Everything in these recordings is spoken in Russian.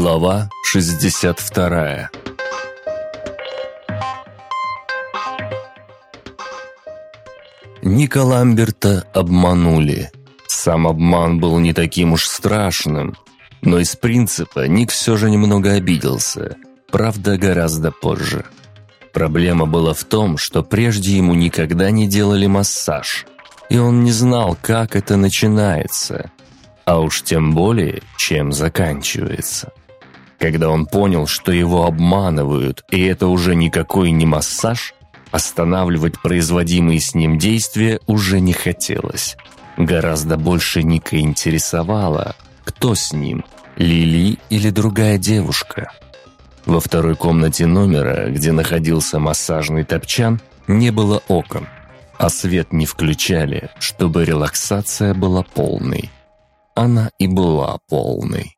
Глава 62 Ника Ламберта обманули. Сам обман был не таким уж страшным, но из принципа Ник все же немного обиделся, правда, гораздо позже. Проблема была в том, что прежде ему никогда не делали массаж, и он не знал, как это начинается, а уж тем более, чем заканчивается. Когда он понял, что его обманывают, и это уже никакой не массаж, останавливать производимые с ним действия уже не хотелось. Гораздо больше Ника интересовало, кто с ним, Лили или другая девушка. Во второй комнате номера, где находился массажный топчан, не было окон, а свет не включали, чтобы релаксация была полной. Она и была полной.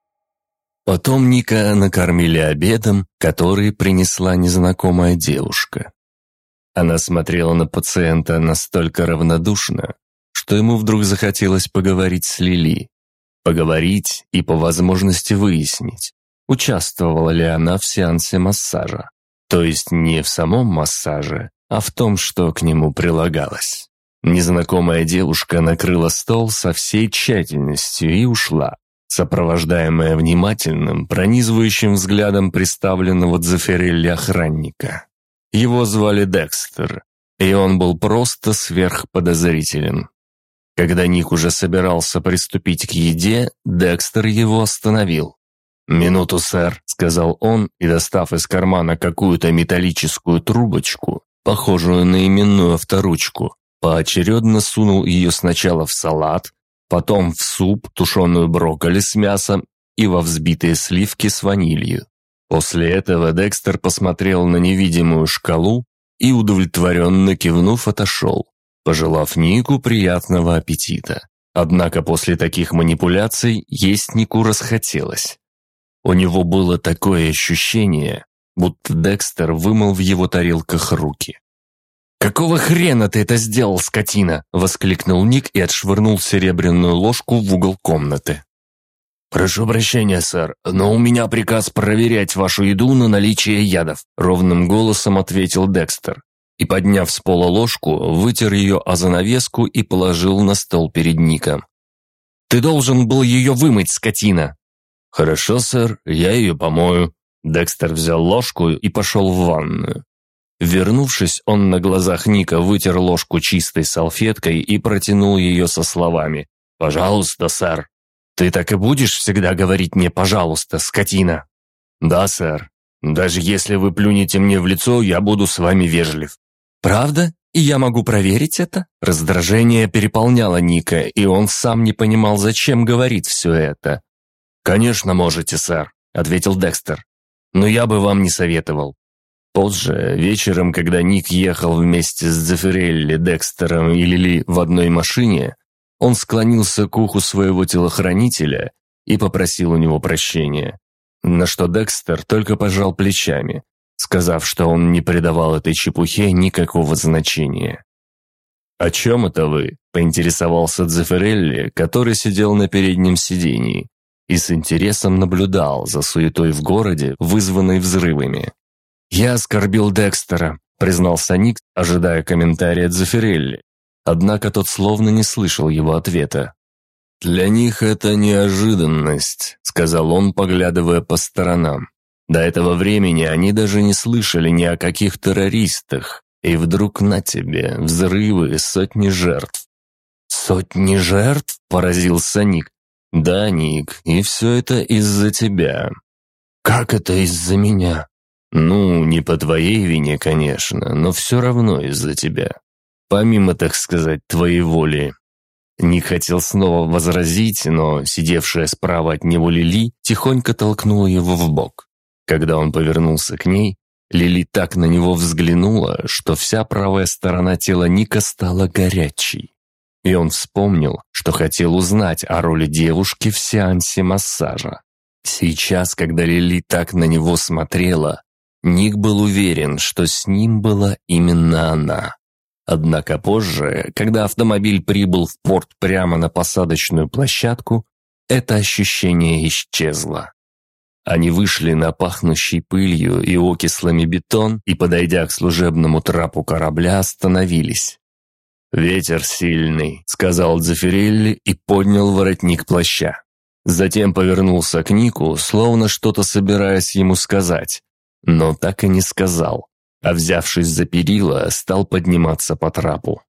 Потом Ника накормили обедом, который принесла незнакомая девушка. Она смотрела на пациента настолько равнодушно, что ему вдруг захотелось поговорить с Лили. Поговорить и по возможности выяснить, участвовала ли она в сеансе массажа. То есть не в самом массаже, а в том, что к нему прилагалось. Незнакомая девушка накрыла стол со всей тщательностью и ушла, сопровождаемая внимательным, пронизывающим взглядом представленного Дзефирелли охранника. Его звали Декстер, и он был просто сверхподозрителен. Когда Ник уже собирался приступить к еде, Декстер его остановил. «Минуту, сэр», — сказал он, и, достав из кармана какую-то металлическую трубочку, похожую на именную авторучку, поочередно сунул ее сначала в салат, потом в суп, тушеную брокколи с мясом и во взбитые сливки с ванилью. После этого Декстер посмотрел на невидимую шкалу и, удовлетворенно кивнув, отошел, пожелав Нику приятного аппетита. Однако после таких манипуляций есть Нику расхотелось. У него было такое ощущение, будто Декстер вымыл в его тарелках руки. «Какого хрена ты это сделал, скотина?» – воскликнул Ник и отшвырнул серебряную ложку в угол комнаты. «Прошу прощения, сэр, но у меня приказ проверять вашу еду на наличие ядов», – ровным голосом ответил Декстер. И, подняв с пола ложку, вытер ее о занавеску и положил на стол перед Ником. «Ты должен был ее вымыть, скотина!» «Хорошо, сэр, я ее помою». Декстер взял ложку и пошел в ванную. Вернувшись, он на глазах Ника вытер ложку чистой салфеткой и протянул ее со словами «Пожалуйста, сэр». «Ты так и будешь всегда говорить мне «пожалуйста», скотина?» «Да, сэр. Даже если вы плюнете мне в лицо, я буду с вами вежлив». «Правда? И я могу проверить это?» Раздражение переполняло Ника, и он сам не понимал, зачем говорит все это. «Конечно можете, сэр», — ответил Декстер. «Но я бы вам не советовал. Позже, вечером, когда Ник ехал вместе с Дзефирелли, Декстером и Лили в одной машине, он склонился к уху своего телохранителя и попросил у него прощения. На что Декстер только пожал плечами, сказав, что он не придавал этой чепухе никакого значения. «О чем это вы?» – поинтересовался Дзефирелли, который сидел на переднем сидении и с интересом наблюдал за суетой в городе, вызванной взрывами. «Я оскорбил Декстера», — признался Ник, ожидая комментария Дзефирелли. Однако тот словно не слышал его ответа. «Для них это неожиданность», — сказал он, поглядывая по сторонам. До этого времени они даже не слышали ни о каких террористах, и вдруг на тебе взрывы сотни жертв. «Сотни жертв?» – поразился Ник. «Да, Ник, и все это из-за тебя». «Как это из-за меня?» «Ну, не по твоей вине, конечно, но все равно из-за тебя. Помимо, так сказать, твоей воли». Ник хотел снова возразить, но сидевшая справа от него Лили тихонько толкнула его в бок. Когда он повернулся к ней, Лили так на него взглянула, что вся правая сторона тела Ника стала горячей. И он вспомнил, что хотел узнать о роли девушки в сеансе массажа. Сейчас, когда Лили так на него смотрела, Ник был уверен, что с ним была именно она. Однако позже, когда автомобиль прибыл в порт прямо на посадочную площадку, это ощущение исчезло. Они вышли на пахнущий пылью и окислами бетон и, подойдя к служебному трапу корабля, остановились. «Ветер сильный», — сказал Дзефирелли и поднял воротник плаща. Затем повернулся к Нику, словно что-то собираясь ему сказать, но так и не сказал, а взявшись за перила, стал подниматься по трапу.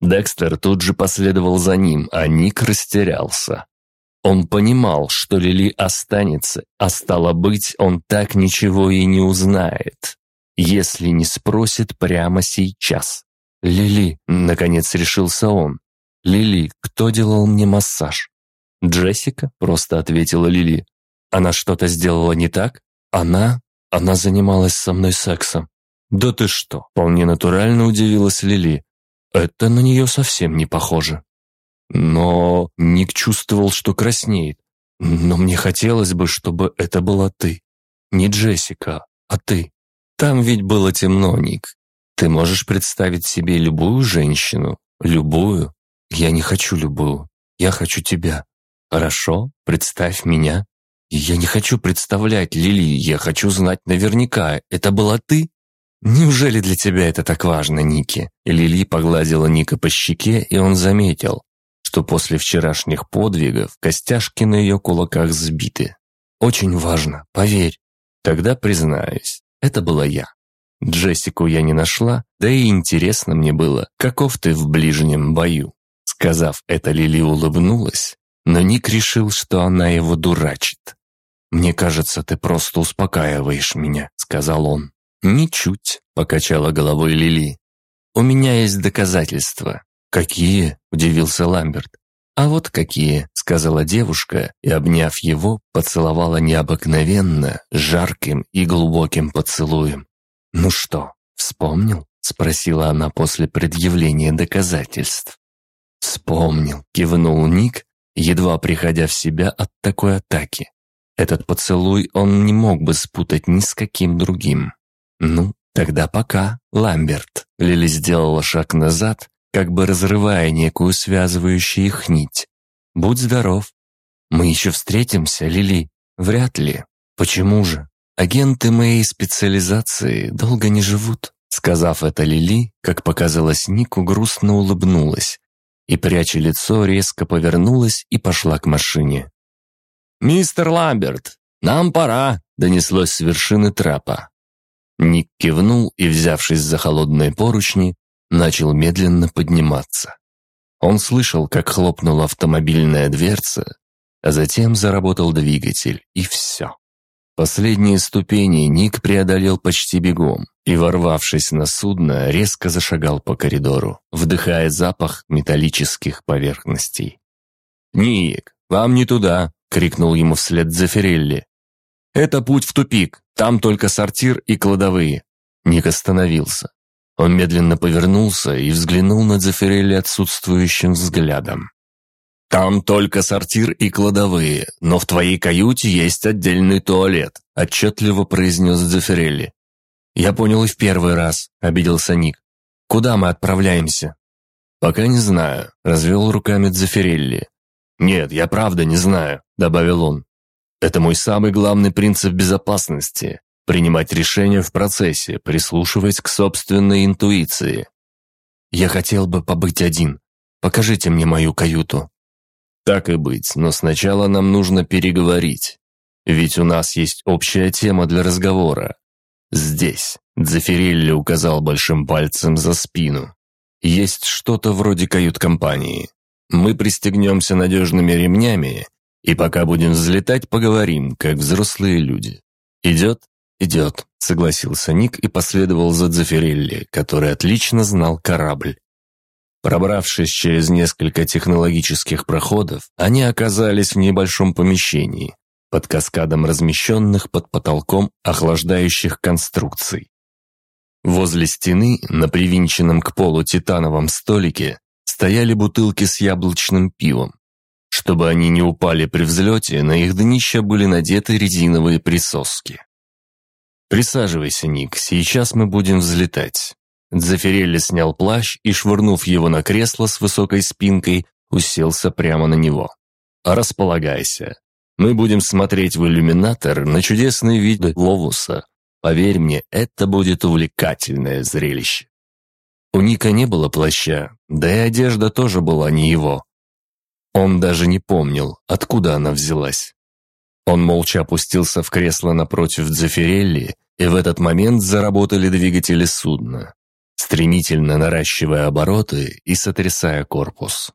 Декстер тут же последовал за ним, а Ник растерялся. Он понимал, что Лили останется, а стало быть, он так ничего и не узнает, если не спросит прямо сейчас. «Лили», — наконец решился он. «Лили, кто делал мне массаж?» «Джессика», — просто ответила Лили. «Она что-то сделала не так? Она? Она занималась со мной сексом». «Да ты что?» — вполне натурально удивилась Лили. «Это на нее совсем не похоже». Но Ник чувствовал, что краснеет. Но мне хотелось бы, чтобы это была ты. Не Джессика, а ты. Там ведь было темно, Ник. Ты можешь представить себе любую женщину? Любую? Я не хочу любую. Я хочу тебя. Хорошо, представь меня. Я не хочу представлять, Лили, я хочу знать наверняка, это была ты? Неужели для тебя это так важно, Ники? Лили погладила Ника по щеке, и он заметил, что после вчерашних подвигов костяшки на ее кулаках сбиты. Очень важно, поверь. Тогда признаюсь, это была я. Джессику я не нашла, да и интересно мне было, каков ты в ближнем бою. Сказав это, Лили улыбнулась, но Ник решил, что она его дурачит. «Мне кажется, ты просто успокаиваешь меня», — сказал он. «Ничуть», — покачала головой Лили. «У меня есть доказательства. «Какие?» – удивился Ламберт. «А вот какие», – сказала девушка и, обняв его, поцеловала необыкновенно, жарким и глубоким поцелуем. «Ну что, вспомнил?» – спросила она после предъявления доказательств. «Вспомнил», – кивнул Ник, едва приходя в себя от такой атаки. Этот поцелуй он не мог бы спутать ни с каким другим. «Ну, тогда пока, Ламберт». Лили сделала шаг назад как бы разрывая некую связывающую их нить. «Будь здоров. Мы еще встретимся, Лили?» «Вряд ли. Почему же? Агенты моей специализации долго не живут». Сказав это Лили, как показалось Нику, грустно улыбнулась и, пряча лицо, резко повернулась и пошла к машине. «Мистер Ламберт, нам пора!» — донеслось с вершины трапа. Ник кивнул и, взявшись за холодные поручни, начал медленно подниматься. Он слышал, как хлопнула автомобильная дверца, а затем заработал двигатель, и все. Последние ступени Ник преодолел почти бегом и, ворвавшись на судно, резко зашагал по коридору, вдыхая запах металлических поверхностей. «Ник, вам не туда!» — крикнул ему вслед Дзефирелли. «Это путь в тупик, там только сортир и кладовые». Ник остановился. Он медленно повернулся и взглянул на Дзефирелли отсутствующим взглядом. «Там только сортир и кладовые, но в твоей каюте есть отдельный туалет», отчетливо произнес Дзефирелли. «Я понял и в первый раз», — обиделся Ник. «Куда мы отправляемся?» «Пока не знаю», — развел руками Дзефирелли. «Нет, я правда не знаю», — добавил он. «Это мой самый главный принцип безопасности принимать решения в процессе, прислушиваясь к собственной интуиции. «Я хотел бы побыть один. Покажите мне мою каюту». «Так и быть, но сначала нам нужно переговорить. Ведь у нас есть общая тема для разговора. Здесь», — Дзефирелли указал большим пальцем за спину, «есть что-то вроде кают-компании. Мы пристегнемся надежными ремнями, и пока будем взлетать, поговорим, как взрослые люди. Идет?» «Идет», — согласился Ник и последовал за Дзефирелли, который отлично знал корабль. Пробравшись через несколько технологических проходов, они оказались в небольшом помещении, под каскадом размещенных под потолком охлаждающих конструкций. Возле стены, на привинченном к полу титановом столике, стояли бутылки с яблочным пивом. Чтобы они не упали при взлете, на их днища были надеты резиновые присоски. «Присаживайся, Ник, сейчас мы будем взлетать». Дзефирелли снял плащ и, швырнув его на кресло с высокой спинкой, уселся прямо на него. «Располагайся. Мы будем смотреть в иллюминатор на чудесные виды Ловуса. Поверь мне, это будет увлекательное зрелище». У Ника не было плаща, да и одежда тоже была не его. Он даже не помнил, откуда она взялась. Он молча опустился в кресло напротив Дзефирелли, и в этот момент заработали двигатели судна, стремительно наращивая обороты и сотрясая корпус.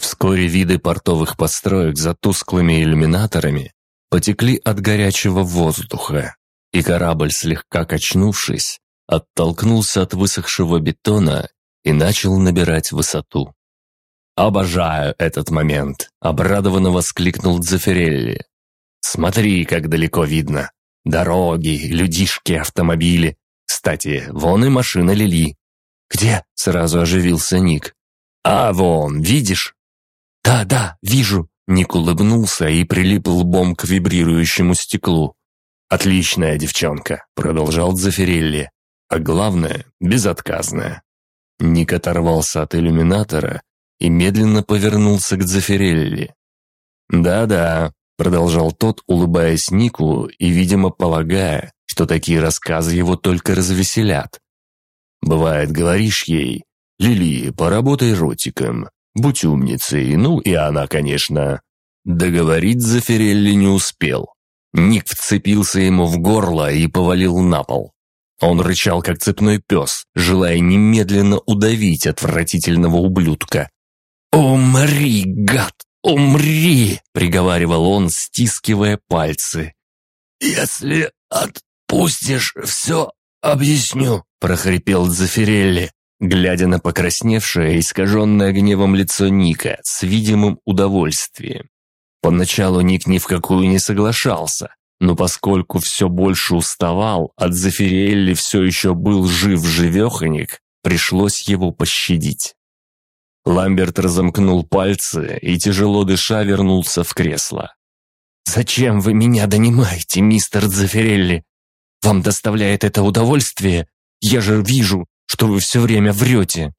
Вскоре виды портовых построек за тусклыми иллюминаторами потекли от горячего воздуха, и корабль, слегка качнувшись, оттолкнулся от высохшего бетона и начал набирать высоту. «Обожаю этот момент!» — обрадованно воскликнул Дзефирелли. Смотри, как далеко видно. Дороги, людишки, автомобили. Кстати, вон и машина Лили. Где? Сразу оживился Ник. А вон, видишь? Да, да, вижу. Ник улыбнулся и прилип лбом к вибрирующему стеклу. «Отличная девчонка», — продолжал Дзефирелли. «А главное, безотказная». Ник оторвался от иллюминатора и медленно повернулся к Дзефирелли. «Да-да, Продолжал тот, улыбаясь Нику и, видимо, полагая, что такие рассказы его только развеселят. «Бывает, говоришь ей, «Лили, поработай ротиком, будь умницей», ну и она, конечно. Договорить Зафирелли не успел. Ник вцепился ему в горло и повалил на пол. Он рычал, как цепной пес, желая немедленно удавить отвратительного ублюдка. «Умри, гад!» «Умри!» — приговаривал он, стискивая пальцы. «Если отпустишь, все объясню», — прохрипел Дзефирелли, глядя на покрасневшее, искаженное гневом лицо Ника с видимым удовольствием. Поначалу Ник ни в какую не соглашался, но поскольку все больше уставал, от Зафириэлли все еще был жив-живеханик, пришлось его пощадить. Ламберт разомкнул пальцы и, тяжело дыша, вернулся в кресло. «Зачем вы меня донимаете, мистер Дзефирелли? Вам доставляет это удовольствие? Я же вижу, что вы все время врете».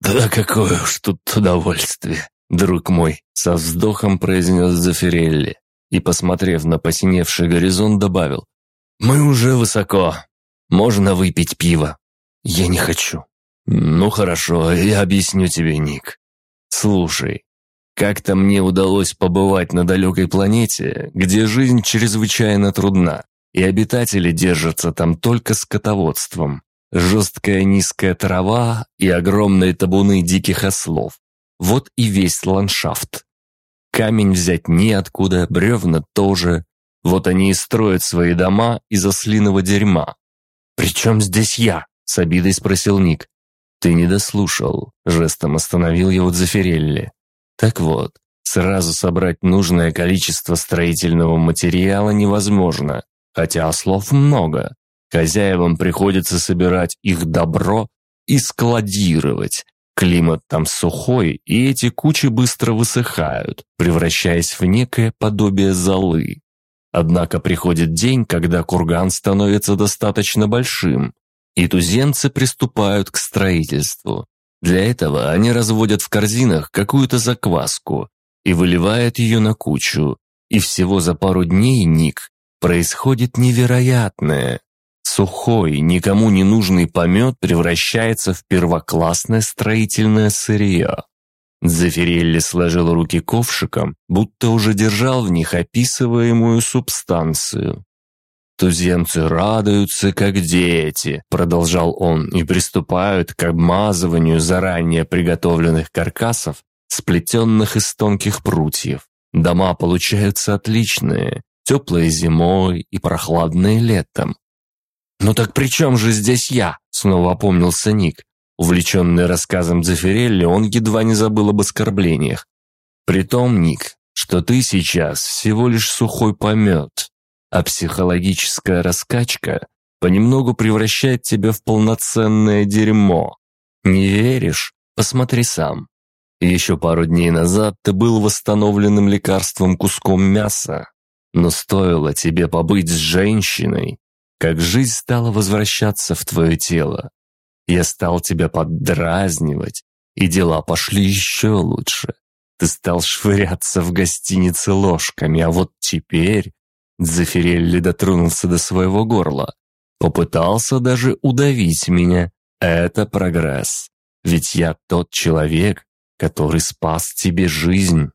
«Да какое уж тут удовольствие, друг мой», — со вздохом произнес Дзефирелли и, посмотрев на посиневший горизонт, добавил. «Мы уже высоко. Можно выпить пиво. Я не хочу». «Ну хорошо, я объясню тебе, Ник. Слушай, как-то мне удалось побывать на далекой планете, где жизнь чрезвычайно трудна, и обитатели держатся там только скотоводством. Жесткая низкая трава и огромные табуны диких ослов. Вот и весь ландшафт. Камень взять неоткуда, бревна тоже. Вот они и строят свои дома из ослиного дерьма. «При чем здесь я?» — с обидой спросил Ник. «Ты не дослушал», — жестом остановил его Дзефирелли. «Так вот, сразу собрать нужное количество строительного материала невозможно, хотя слов много. Хозяевам приходится собирать их добро и складировать. Климат там сухой, и эти кучи быстро высыхают, превращаясь в некое подобие золы. Однако приходит день, когда курган становится достаточно большим, и туземцы приступают к строительству. Для этого они разводят в корзинах какую-то закваску и выливают ее на кучу, и всего за пару дней, Ник, происходит невероятное. Сухой, никому не нужный помет превращается в первоклассное строительное сырье. Зафирелли сложил руки ковшиком, будто уже держал в них описываемую субстанцию. «Туземцы радуются, как дети», — продолжал он, «и приступают к обмазыванию заранее приготовленных каркасов, сплетенных из тонких прутьев. Дома получаются отличные, теплые зимой и прохладные летом». «Ну так при чем же здесь я?» — снова опомнился Ник. Увлеченный рассказом Дзефирелли, он едва не забыл об оскорблениях. «Притом, Ник, что ты сейчас всего лишь сухой помет, а психологическая раскачка понемногу превращает тебя в полноценное дерьмо. Не веришь? Посмотри сам. Еще пару дней назад ты был восстановленным лекарством куском мяса, но стоило тебе побыть с женщиной, как жизнь стала возвращаться в твое тело. Я стал тебя поддразнивать, и дела пошли еще лучше. Ты стал швыряться в гостинице ложками, а вот теперь...» Дзефирелли дотронулся до своего горла. Попытался даже удавить меня. Это прогресс. Ведь я тот человек, который спас тебе жизнь.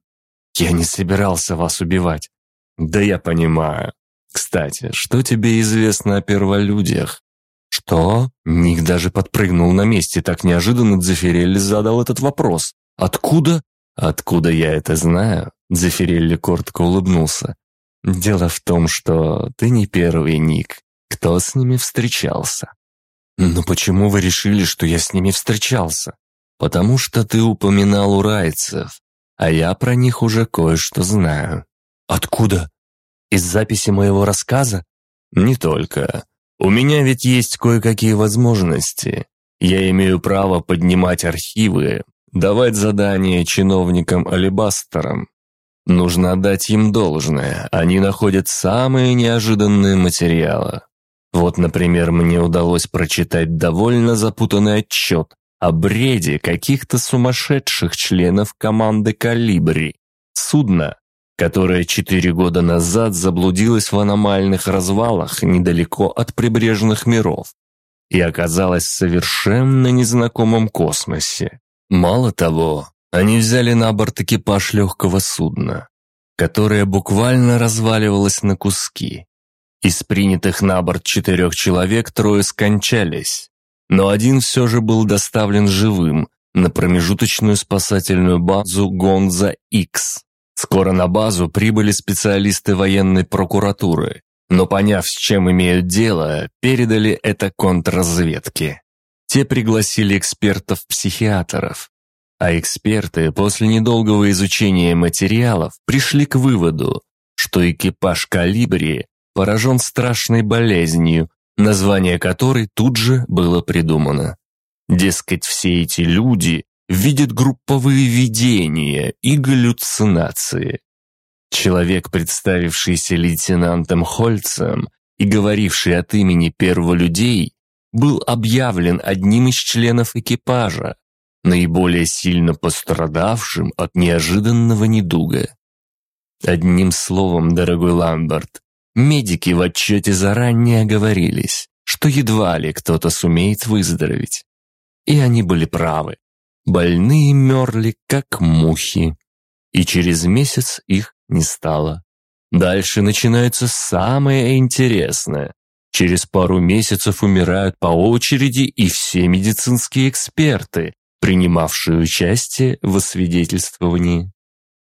Я не собирался вас убивать. Да я понимаю. Кстати, что тебе известно о перволюдиях? Что? Ник даже подпрыгнул на месте, так неожиданно Дзефирелли задал этот вопрос. Откуда? Откуда я это знаю? Дзефирелли коротко улыбнулся. Дело в том, что ты не первый Ник, кто с ними встречался. Но почему вы решили, что я с ними встречался? Потому что ты упоминал урайцев, а я про них уже кое-что знаю. Откуда? Из записи моего рассказа? Не только. У меня ведь есть кое-какие возможности. Я имею право поднимать архивы, давать задания чиновникам-алибастерам. Нужно отдать им должное, они находят самые неожиданные материалы. Вот, например, мне удалось прочитать довольно запутанный отчет о бреде каких-то сумасшедших членов команды «Калибри». Судно, которое четыре года назад заблудилось в аномальных развалах недалеко от прибрежных миров и оказалось в совершенно незнакомом космосе. Мало того, они взяли на борт экипаж легкого судна, которое буквально разваливалось на куски. Из принятых на борт четырех человек трое скончались, но один все же был доставлен живым на промежуточную спасательную базу Гонза-Икс. Скоро на базу прибыли специалисты военной прокуратуры, но поняв, с чем имеют дело, передали это контрразведке. Те пригласили экспертов-психиатров, а эксперты после недолгого изучения материалов пришли к выводу, что экипаж «Калибри» поражен страшной болезнью, название которой тут же было придумано. Дескать, все эти люди видят групповые видения и галлюцинации. Человек, представившийся лейтенантом Хольцем и говоривший от имени первого людей, был объявлен одним из членов экипажа, наиболее сильно пострадавшим от неожиданного недуга. Одним словом, дорогой Ламберт, Медики в отчете заранее оговорились, что едва ли кто-то сумеет выздороветь. И они были правы. Больные мерли, как мухи. И через месяц их не стало. Дальше начинается самое интересное. Через пару месяцев умирают по очереди и все медицинские эксперты, принимавшие участие в освидетельствовании.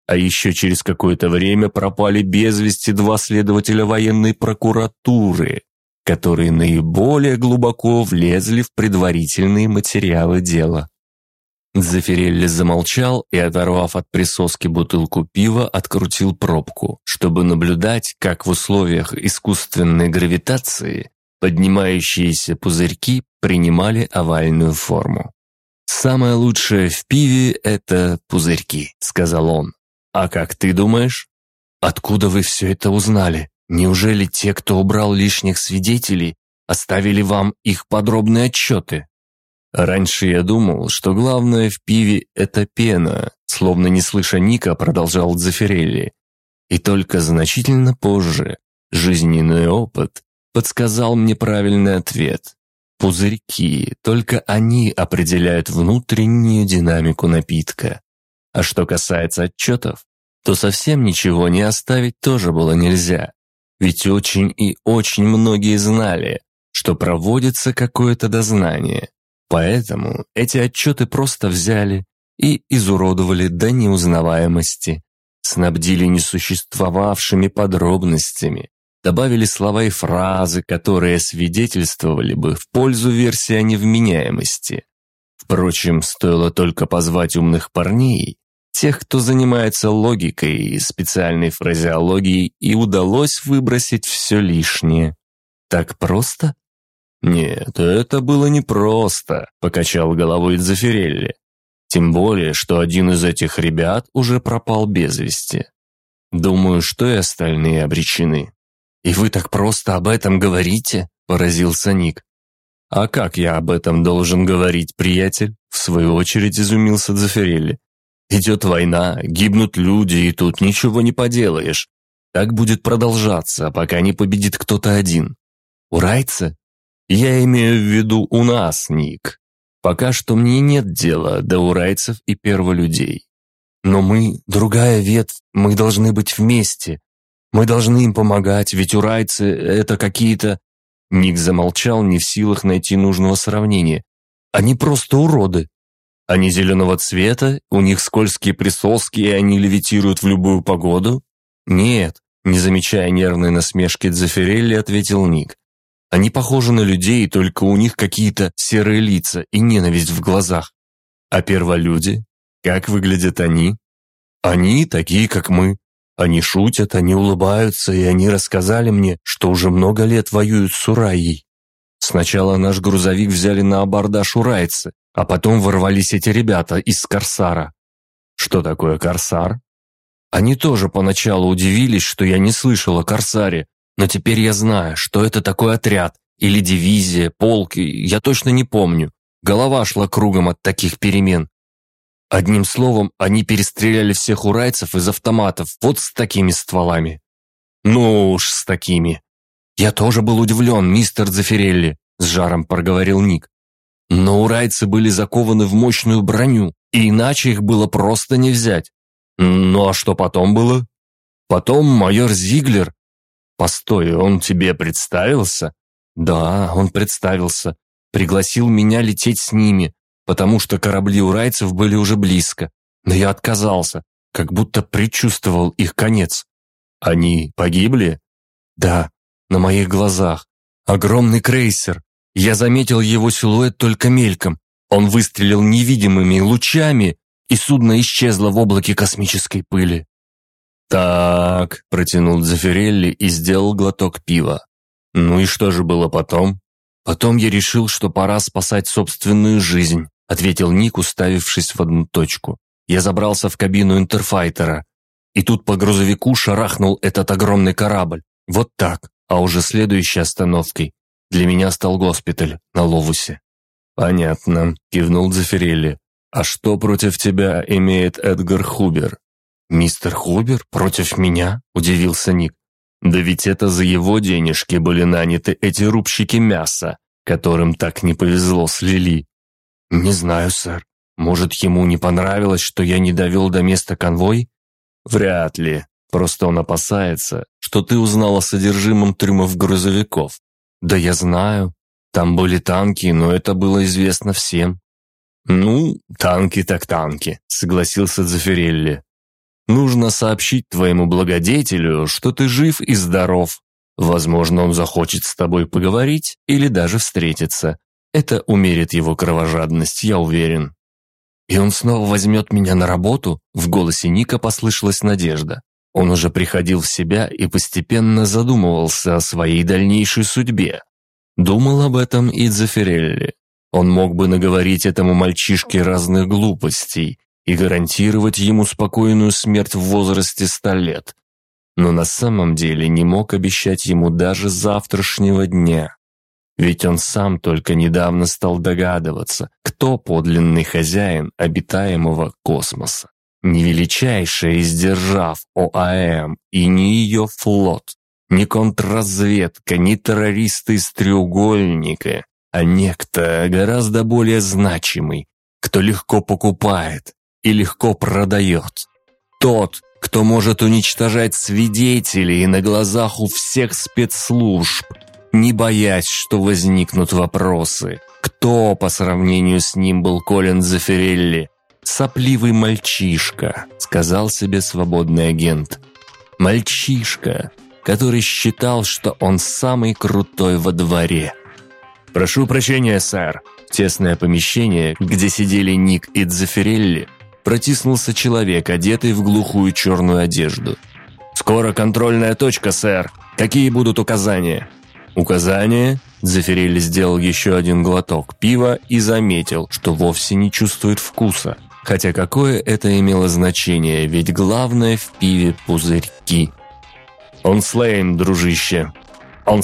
А еще через какое-то время пропали без вести два следователя военной прокуратуры, которые наиболее глубоко влезли в предварительные материалы дела. Зафирелли замолчал и, оторвав от присоски бутылку пива, открутил пробку, чтобы наблюдать, как в условиях искусственной гравитации поднимающиеся пузырьки принимали овальную форму. «Самое лучшее в пиве – это пузырьки», – сказал он. «А как ты думаешь?» «Откуда вы все это узнали? Неужели те, кто убрал лишних свидетелей, оставили вам их подробные отчеты?» «Раньше я думал, что главное в пиве – это пена», словно не слыша Ника, продолжал Дзефирелли. И только значительно позже жизненный опыт подсказал мне правильный ответ. Пузырьки, только они определяют внутреннюю динамику напитка. А что касается отчетов, то совсем ничего не оставить тоже было нельзя. Ведь очень и очень многие знали, что проводится какое-то дознание. Поэтому эти отчеты просто взяли и изуродовали до неузнаваемости, снабдили несуществовавшими подробностями, добавили слова и фразы, которые свидетельствовали бы в пользу версии о невменяемости. Впрочем, стоило только позвать умных парней, тех, кто занимается логикой и специальной фразеологией, и удалось выбросить все лишнее. Так просто? Нет, это было непросто, покачал головой Дзефирелли. Тем более, что один из этих ребят уже пропал без вести. Думаю, что и остальные обречены. «И вы так просто об этом говорите?» – поразился Ник. «А как я об этом должен говорить, приятель?» – в свою очередь изумился Дзефирелли. Идет война, гибнут люди, и тут ничего не поделаешь. Так будет продолжаться, пока не победит кто-то один. Урайцы? Я имею в виду у нас, Ник. Пока что мне нет дела до урайцев и перволюдей. Но мы, другая ветвь, мы должны быть вместе. Мы должны им помогать, ведь урайцы — это какие-то... Ник замолчал, не в силах найти нужного сравнения. Они просто уроды. Они зеленого цвета, у них скользкие присоски, и они левитируют в любую погоду? Нет, не замечая нервной насмешки Дзефирелли, ответил Ник. Они похожи на людей, только у них какие-то серые лица и ненависть в глазах. А перволюди? Как выглядят они? Они такие, как мы. Они шутят, они улыбаются, и они рассказали мне, что уже много лет воюют с Ураей. Сначала наш грузовик взяли на абордаж урайцы, а потом ворвались эти ребята из Корсара. Что такое Корсар? Они тоже поначалу удивились, что я не слышал о Корсаре, но теперь я знаю, что это такой отряд, или дивизия, полк, я точно не помню. Голова шла кругом от таких перемен. Одним словом, они перестреляли всех урайцев из автоматов вот с такими стволами. Ну уж с такими. Я тоже был удивлен, мистер Дзефирелли, с жаром проговорил Ник. Но урайцы были закованы в мощную броню, и иначе их было просто не взять. Ну а что потом было? Потом майор Зиглер... Постой, он тебе представился? Да, он представился. Пригласил меня лететь с ними, потому что корабли урайцев были уже близко. Но я отказался, как будто предчувствовал их конец. Они погибли? Да, на моих глазах. Огромный крейсер, я заметил его силуэт только мельком. Он выстрелил невидимыми лучами, и судно исчезло в облаке космической пыли. «Так», — протянул Дзефирелли и сделал глоток пива. «Ну и что же было потом?» «Потом я решил, что пора спасать собственную жизнь», — ответил Ник, уставившись в одну точку. Я забрался в кабину интерфайтера, и тут по грузовику шарахнул этот огромный корабль. Вот так, а уже следующей остановкой для меня стал госпиталь на Ловусе». «Понятно», — кивнул Дзефирелли. «А что против тебя имеет Эдгар Хубер?» «Мистер Хубер против меня?» – удивился Ник. «Да ведь это за его денежки были наняты эти рубщики мяса, которым так не повезло с Лили». «Не знаю, сэр. Может, ему не понравилось, что я не довел до места конвой?» «Вряд ли. Просто он опасается, что ты узнал о содержимом трюмов грузовиков. «Да я знаю. Там были танки, но это было известно всем». «Ну, танки так танки», — согласился Дзефирелли. «Нужно сообщить твоему благодетелю, что ты жив и здоров. Возможно, он захочет с тобой поговорить или даже встретиться. Это умерит его кровожадность, я уверен». «И он снова возьмет меня на работу?» В голосе Ника послышалась надежда. Он уже приходил в себя и постепенно задумывался о своей дальнейшей судьбе. Думал об этом и Дзефирелли. Он мог бы наговорить этому мальчишке разных глупостей и гарантировать ему спокойную смерть в возрасте ста лет. Но на самом деле не мог обещать ему даже завтрашнего дня. Ведь он сам только недавно стал догадываться, кто подлинный хозяин обитаемого космоса не величайшая из держав ОАМ и не ее флот, не контрразведка, не террористы из треугольника, а некто гораздо более значимый, кто легко покупает и легко продает. Тот, кто может уничтожать свидетелей на глазах у всех спецслужб, не боясь, что возникнут вопросы. Кто по сравнению с ним был Колин Зафирелли, «Сопливый мальчишка», — сказал себе свободный агент. «Мальчишка, который считал, что он самый крутой во дворе». «Прошу прощения, сэр». тесное помещение, где сидели Ник и Дзефирелли, протиснулся человек, одетый в глухую черную одежду. «Скоро контрольная точка, сэр. Какие будут указания?» «Указания?» Дзефирелли сделал еще один глоток пива и заметил, что вовсе не чувствует вкуса. Хотя какое это имело значение, ведь главное в пиве пузырьки. «Он слейм, дружище!» «Он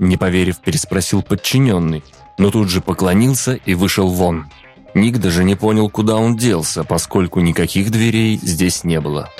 не поверив, переспросил подчиненный, но тут же поклонился и вышел вон. Ник даже не понял, куда он делся, поскольку никаких дверей здесь не было.